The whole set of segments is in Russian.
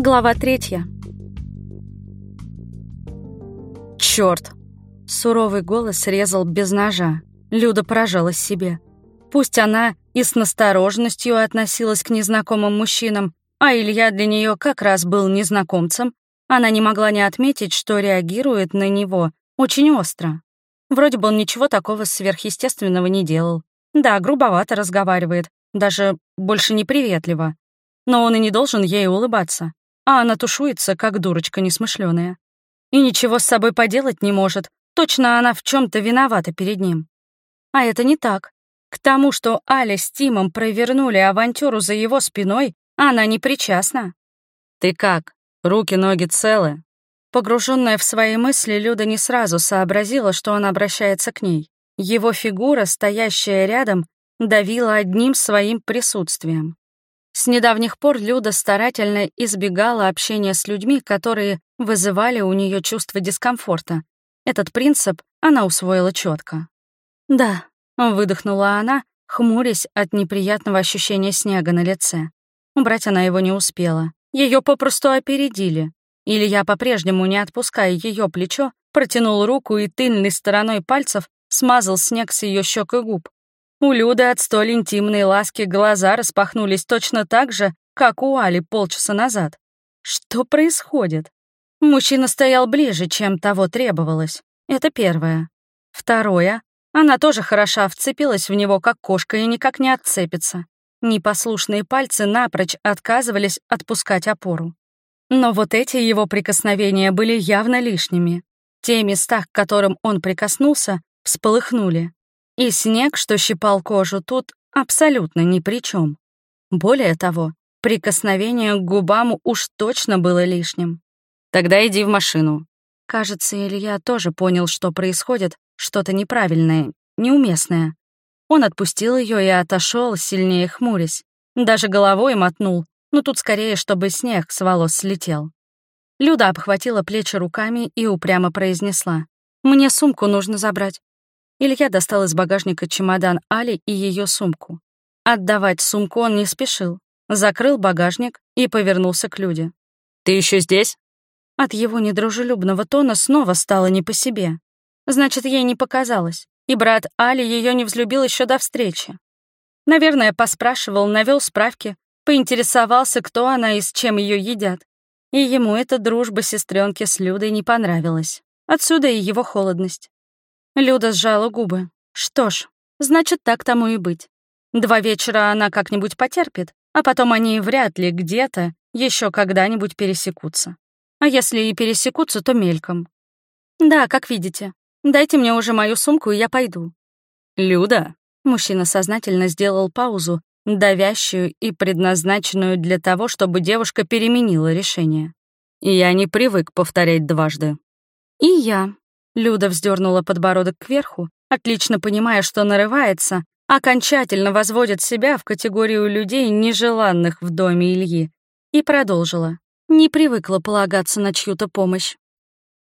Глава третья. Чёрт! Суровый голос резал без ножа. Люда поражалась себе. Пусть она и с настороженностью относилась к незнакомым мужчинам, а Илья для нее как раз был незнакомцем, она не могла не отметить, что реагирует на него очень остро. Вроде бы он ничего такого сверхъестественного не делал. Да, грубовато разговаривает, даже больше неприветливо. Но он и не должен ей улыбаться, а она тушуется, как дурочка несмышленая. И ничего с собой поделать не может, точно она в чем то виновата перед ним. А это не так. К тому, что Аля с Тимом провернули авантюру за его спиной, она не причастна. «Ты как? Руки-ноги целы?» Погруженная в свои мысли, Люда не сразу сообразила, что он обращается к ней. Его фигура, стоящая рядом, давила одним своим присутствием. С недавних пор Люда старательно избегала общения с людьми, которые вызывали у нее чувство дискомфорта. Этот принцип она усвоила четко. «Да», — выдохнула она, хмурясь от неприятного ощущения снега на лице. Убрать она его не успела. Ее попросту опередили. Илья, по-прежнему не отпуская ее плечо, протянул руку и тыльной стороной пальцев смазал снег с ее щек и губ. У Люды от столь интимной ласки глаза распахнулись точно так же, как у Али полчаса назад. Что происходит? Мужчина стоял ближе, чем того требовалось. Это первое. Второе. Она тоже хороша вцепилась в него, как кошка, и никак не отцепится. Непослушные пальцы напрочь отказывались отпускать опору. Но вот эти его прикосновения были явно лишними. Те места, к которым он прикоснулся, всполыхнули. И снег, что щипал кожу, тут абсолютно ни при чем. Более того, прикосновение к губам уж точно было лишним. «Тогда иди в машину». Кажется, Илья тоже понял, что происходит что-то неправильное, неуместное. Он отпустил ее и отошел, сильнее хмурясь. Даже головой мотнул, но тут скорее, чтобы снег с волос слетел. Люда обхватила плечи руками и упрямо произнесла. «Мне сумку нужно забрать». Илья достал из багажника чемодан Али и ее сумку. Отдавать сумку он не спешил. Закрыл багажник и повернулся к Люде. «Ты еще здесь?» От его недружелюбного тона снова стало не по себе. Значит, ей не показалось, и брат Али ее не взлюбил еще до встречи. Наверное, поспрашивал, навел справки, Поинтересовался, кто она и с чем ее едят. И ему эта дружба сестренки с Людой не понравилась. Отсюда и его холодность. Люда сжала губы. Что ж, значит, так тому и быть. Два вечера она как-нибудь потерпит, а потом они вряд ли где-то еще когда-нибудь пересекутся. А если и пересекутся, то мельком. Да, как видите. Дайте мне уже мою сумку, и я пойду. Люда. Мужчина сознательно сделал паузу давящую и предназначенную для того, чтобы девушка переменила решение. Я не привык повторять дважды. И я. Люда вздернула подбородок кверху, отлично понимая, что нарывается, окончательно возводит себя в категорию людей, нежеланных в доме Ильи, и продолжила. Не привыкла полагаться на чью-то помощь.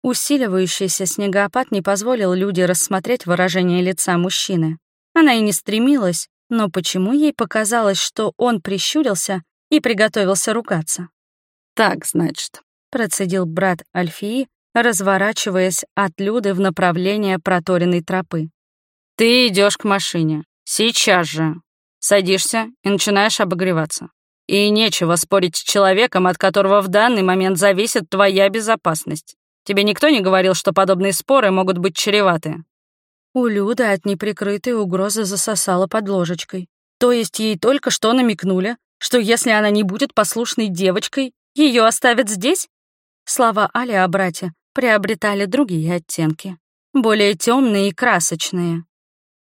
Усиливающийся снегопад не позволил Люде рассмотреть выражение лица мужчины. Она и не стремилась, но почему ей показалось, что он прищурился и приготовился ругаться? «Так, значит», — процедил брат Альфии, разворачиваясь от Люды в направление проторенной тропы. «Ты идешь к машине. Сейчас же. Садишься и начинаешь обогреваться. И нечего спорить с человеком, от которого в данный момент зависит твоя безопасность. Тебе никто не говорил, что подобные споры могут быть чреваты?» У Люды от неприкрытой угрозы засосала под ложечкой. То есть ей только что намекнули, что если она не будет послушной девочкой, ее оставят здесь? Слова Али о брате приобретали другие оттенки, более темные и красочные.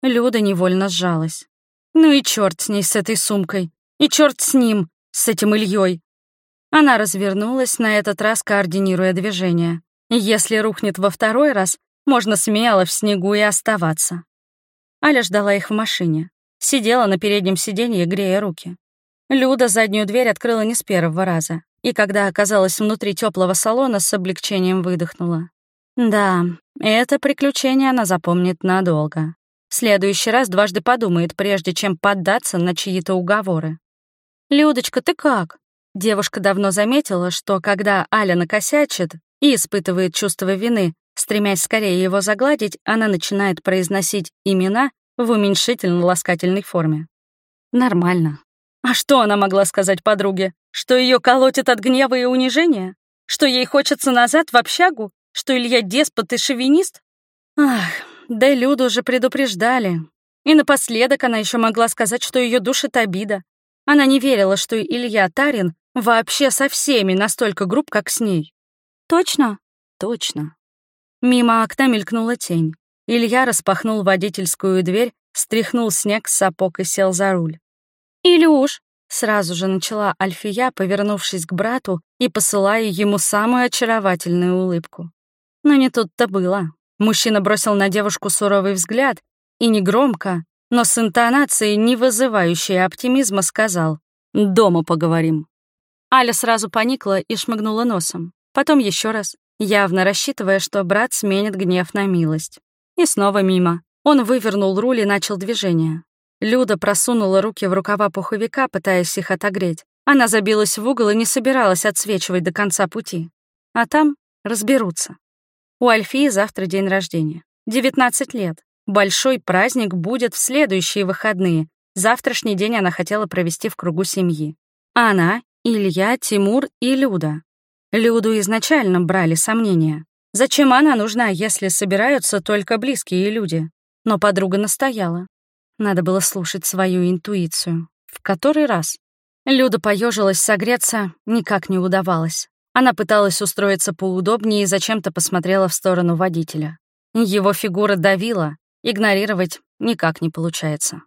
Люда невольно сжалась. Ну и черт с ней, с этой сумкой. И черт с ним, с этим Ильей. Она развернулась, на этот раз координируя движение. Если рухнет во второй раз, можно смело в снегу и оставаться. Аля ждала их в машине. Сидела на переднем сиденье, грея руки. Люда заднюю дверь открыла не с первого раза, и когда оказалась внутри теплого салона, с облегчением выдохнула. Да, это приключение она запомнит надолго. В следующий раз дважды подумает, прежде чем поддаться на чьи-то уговоры. «Людочка, ты как?» Девушка давно заметила, что когда Аля накосячит и испытывает чувство вины, стремясь скорее его загладить, она начинает произносить имена в уменьшительно-ласкательной форме. Нормально. А что она могла сказать подруге? Что ее колотит от гнева и унижения? Что ей хочется назад в общагу? Что Илья деспот и шовинист? Ах, да Люду уже предупреждали. И напоследок она еще могла сказать, что ее душит обида. Она не верила, что Илья Тарин вообще со всеми настолько груб, как с ней. Точно? Точно. Мимо окна мелькнула тень. Илья распахнул водительскую дверь, стряхнул снег с сапог и сел за руль. «Илюш!» — сразу же начала Альфия, повернувшись к брату и посылая ему самую очаровательную улыбку. Но не тут-то было. Мужчина бросил на девушку суровый взгляд и негромко, но с интонацией, не вызывающей оптимизма, сказал «Дома поговорим». Аля сразу поникла и шмыгнула носом. Потом еще раз, явно рассчитывая, что брат сменит гнев на милость. И снова мимо. Он вывернул руль и начал движение. Люда просунула руки в рукава пуховика, пытаясь их отогреть. Она забилась в угол и не собиралась отсвечивать до конца пути. А там разберутся. У Альфии завтра день рождения. 19 лет. Большой праздник будет в следующие выходные. Завтрашний день она хотела провести в кругу семьи. Она, Илья, Тимур и Люда. Люду изначально брали сомнения. Зачем она нужна, если собираются только близкие люди? Но подруга настояла. Надо было слушать свою интуицию. В который раз? Люда поежилась согреться, никак не удавалось. Она пыталась устроиться поудобнее и зачем-то посмотрела в сторону водителя. Его фигура давила, игнорировать никак не получается.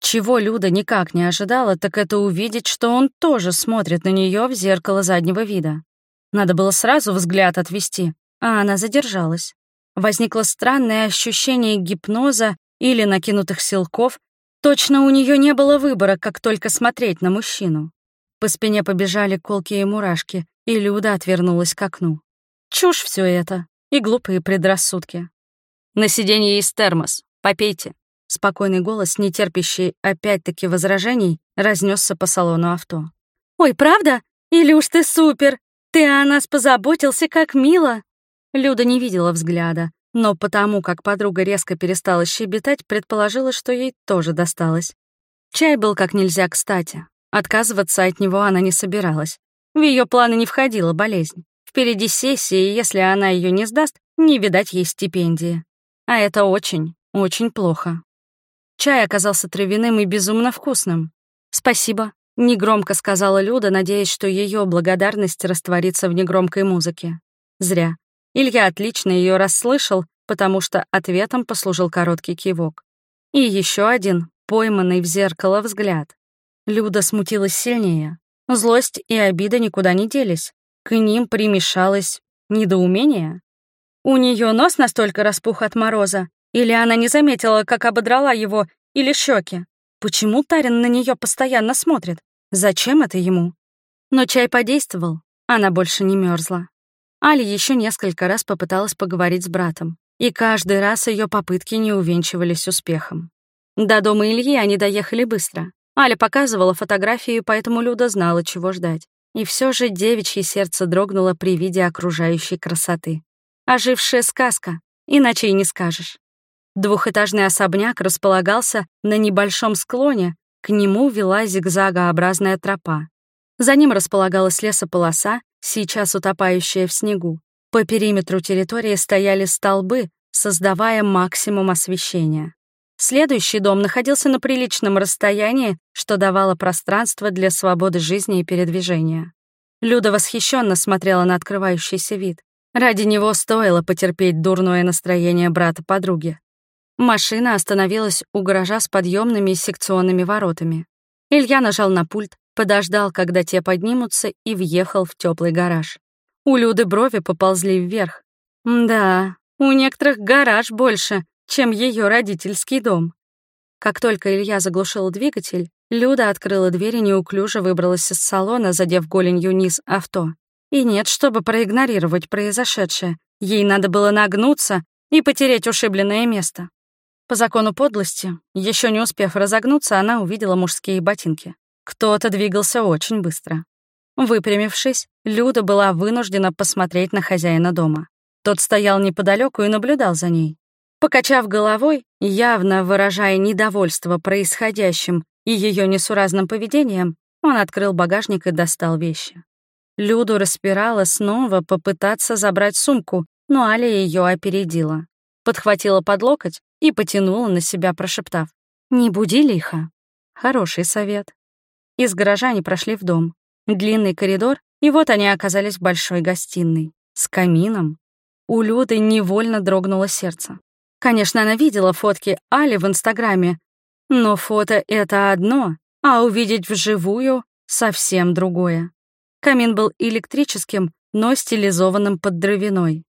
Чего Люда никак не ожидала, так это увидеть, что он тоже смотрит на нее в зеркало заднего вида. Надо было сразу взгляд отвести, а она задержалась. Возникло странное ощущение гипноза или накинутых силков. Точно у нее не было выбора, как только смотреть на мужчину. По спине побежали колкие мурашки, и Люда отвернулась к окну. Чушь все это и глупые предрассудки. «На сиденье есть термос. Попейте». Спокойный голос, не терпящий опять-таки возражений, разнесся по салону авто. «Ой, правда? Илюш, ты супер! Ты о нас позаботился, как мило!» Люда не видела взгляда, но потому, как подруга резко перестала щебетать, предположила, что ей тоже досталось. Чай был как нельзя кстати. Отказываться от него она не собиралась. В ее планы не входила болезнь. Впереди сессия, и если она ее не сдаст, не видать ей стипендии. А это очень, очень плохо. Чай оказался травяным и безумно вкусным. «Спасибо», — негромко сказала Люда, надеясь, что ее благодарность растворится в негромкой музыке. Зря. Илья отлично ее расслышал, потому что ответом послужил короткий кивок. И еще один, пойманный в зеркало взгляд. Люда смутилась сильнее. Злость и обида никуда не делись. К ним примешалось недоумение. У нее нос настолько распух от мороза, или она не заметила, как ободрала его, или щеки. Почему Тарин на нее постоянно смотрит? Зачем это ему? Но чай подействовал, она больше не мерзла. Али еще несколько раз попыталась поговорить с братом, и каждый раз ее попытки не увенчивались успехом. До дома Ильи они доехали быстро. Аля показывала фотографии, поэтому Люда знала, чего ждать. И все же девичье сердце дрогнуло при виде окружающей красоты. Ожившая сказка, иначе и не скажешь. Двухэтажный особняк располагался на небольшом склоне, к нему вела зигзагообразная тропа. За ним располагалась лесополоса, сейчас утопающая в снегу. По периметру территории стояли столбы, создавая максимум освещения. Следующий дом находился на приличном расстоянии, что давало пространство для свободы жизни и передвижения. Люда восхищенно смотрела на открывающийся вид. Ради него стоило потерпеть дурное настроение брата-подруги. Машина остановилась у гаража с подъемными секционными воротами. Илья нажал на пульт, подождал, когда те поднимутся, и въехал в теплый гараж. У Люды брови поползли вверх. Да, у некоторых гараж больше, чем ее родительский дом. Как только Илья заглушил двигатель, Люда открыла дверь и неуклюже выбралась из салона, задев голенью низ авто. И нет, чтобы проигнорировать произошедшее. Ей надо было нагнуться и потереть ушибленное место. По закону подлости, еще не успев разогнуться, она увидела мужские ботинки. Кто-то двигался очень быстро. Выпрямившись, Люда была вынуждена посмотреть на хозяина дома. Тот стоял неподалеку и наблюдал за ней. Покачав головой, явно выражая недовольство происходящим и ее несуразным поведением, он открыл багажник и достал вещи. Люду распирала снова попытаться забрать сумку, но Аля ее опередила. Подхватила под локоть и потянула на себя, прошептав. «Не буди лихо». Хороший совет. Из гаража они прошли в дом. Длинный коридор, и вот они оказались в большой гостиной. С камином. У Люды невольно дрогнуло сердце. Конечно, она видела фотки Али в Инстаграме, но фото — это одно, а увидеть вживую — совсем другое. Камин был электрическим, но стилизованным под дровяной.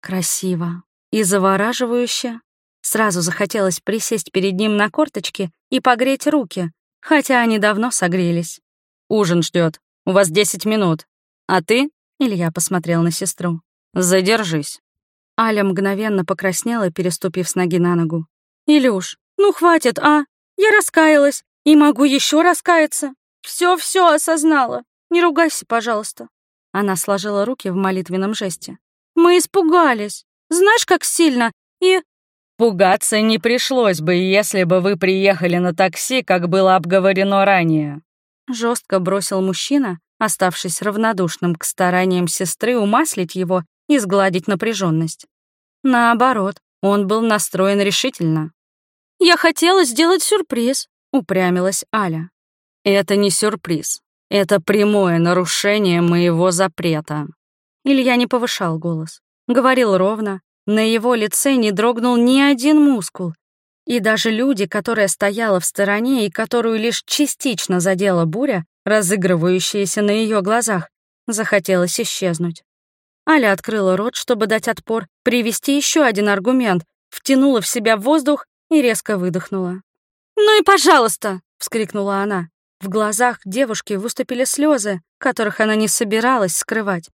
Красиво и завораживающе. Сразу захотелось присесть перед ним на корточки и погреть руки, хотя они давно согрелись. «Ужин ждет. У вас 10 минут. А ты?» — Илья посмотрел на сестру. «Задержись». Аля мгновенно покраснела, переступив с ноги на ногу. «Илюш, ну хватит, а? Я раскаялась и могу еще раскаяться. Все-все осознала. Не ругайся, пожалуйста». Она сложила руки в молитвенном жесте. «Мы испугались. Знаешь, как сильно. И Пугаться не пришлось бы, если бы вы приехали на такси, как было обговорено ранее. Жестко бросил мужчина, оставшись равнодушным к стараниям сестры умаслить его и сгладить напряженность. Наоборот, он был настроен решительно. «Я хотела сделать сюрприз», — упрямилась Аля. «Это не сюрприз. Это прямое нарушение моего запрета». Илья не повышал голос. Говорил ровно, на его лице не дрогнул ни один мускул. И даже люди, которая стояла в стороне и которую лишь частично задела буря, разыгрывающаяся на ее глазах, захотелось исчезнуть. Аля открыла рот, чтобы дать отпор, привести еще один аргумент, втянула в себя воздух и резко выдохнула. «Ну и пожалуйста!» — вскрикнула она. В глазах девушки выступили слезы, которых она не собиралась скрывать.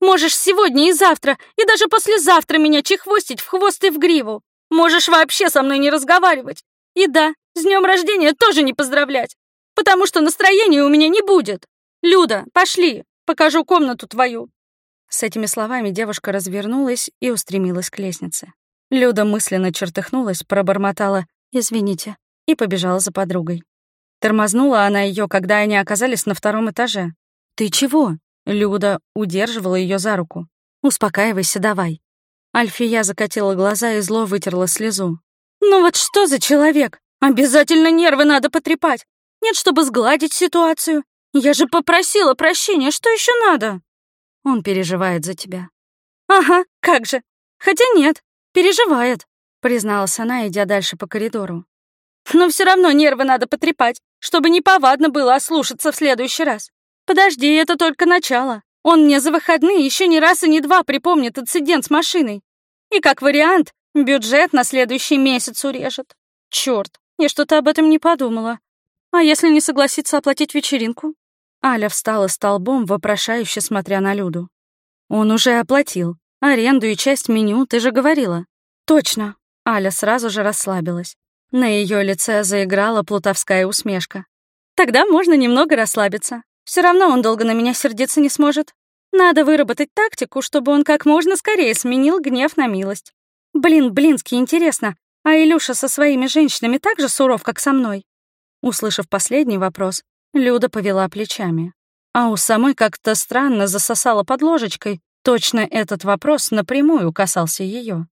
Можешь сегодня и завтра, и даже послезавтра меня чехвостить в хвост и в гриву. Можешь вообще со мной не разговаривать. И да, с днем рождения тоже не поздравлять, потому что настроения у меня не будет. Люда, пошли, покажу комнату твою». С этими словами девушка развернулась и устремилась к лестнице. Люда мысленно чертыхнулась, пробормотала «извините» и побежала за подругой. Тормознула она ее, когда они оказались на втором этаже. «Ты чего?» Люда удерживала ее за руку. «Успокаивайся давай». Альфия закатила глаза и зло вытерла слезу. «Ну вот что за человек? Обязательно нервы надо потрепать. Нет, чтобы сгладить ситуацию. Я же попросила прощения, что еще надо?» Он переживает за тебя. «Ага, как же. Хотя нет, переживает», — призналась она, идя дальше по коридору. «Но все равно нервы надо потрепать, чтобы неповадно было ослушаться в следующий раз. Подожди, это только начало. Он мне за выходные еще ни раз и не два припомнит инцидент с машиной. И как вариант, бюджет на следующий месяц урежет. Черт, я что-то об этом не подумала. А если не согласиться оплатить вечеринку? Аля встала столбом, вопрошающе смотря на Люду. Он уже оплатил. Аренду и часть меню, ты же говорила. Точно. Аля сразу же расслабилась. На ее лице заиграла плутовская усмешка. Тогда можно немного расслабиться. Все равно он долго на меня сердиться не сможет. Надо выработать тактику, чтобы он как можно скорее сменил гнев на милость. Блин, блински, интересно, а Илюша со своими женщинами так же суров, как со мной? Услышав последний вопрос, Люда повела плечами. А у самой как-то странно засосала под ложечкой. Точно этот вопрос напрямую касался ее.